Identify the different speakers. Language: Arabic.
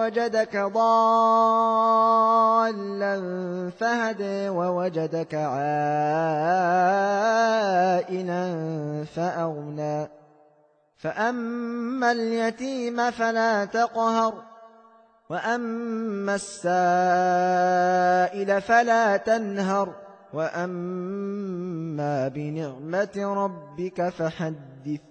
Speaker 1: ووجدك ضالا فهدى ووجدك عائنا فأغنى. فأما اليتيم فلا تقهر وأما السائل فلا تنهر وأما بنعمة ربك فحدث.